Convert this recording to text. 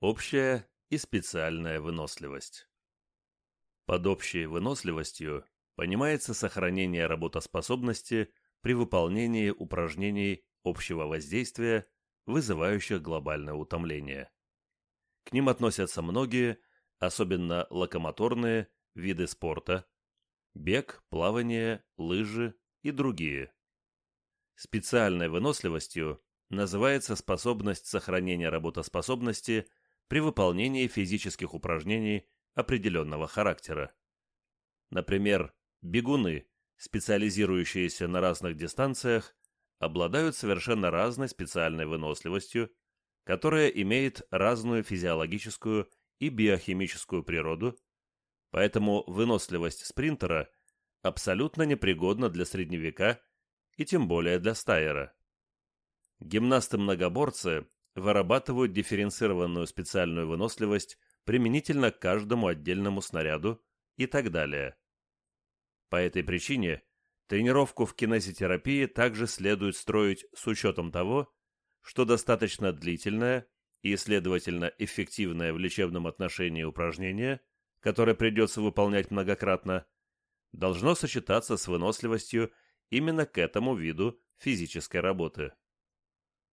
Общая и специальная выносливость. Под общей выносливостью понимается сохранение работоспособности при выполнении упражнений общего воздействия, вызывающих глобальное утомление. К ним относятся многие, особенно локомоторные, виды спорта, бег, плавание, лыжи и другие. Специальной выносливостью называется способность сохранения работоспособности при выполнении физических упражнений определенного характера. Например, бегуны, специализирующиеся на разных дистанциях, обладают совершенно разной специальной выносливостью, которая имеет разную физиологическую и биохимическую природу, поэтому выносливость спринтера абсолютно непригодна для средневека и тем более для стайера. Гимнасты-многоборцы вырабатывают дифференцированную специальную выносливость применительно к каждому отдельному снаряду и так далее. По этой причине тренировку в кинезитерапии также следует строить с учетом того, что достаточно длительное и, следовательно, эффективное в лечебном отношении упражнение, которое придется выполнять многократно, должно сочетаться с выносливостью именно к этому виду физической работы.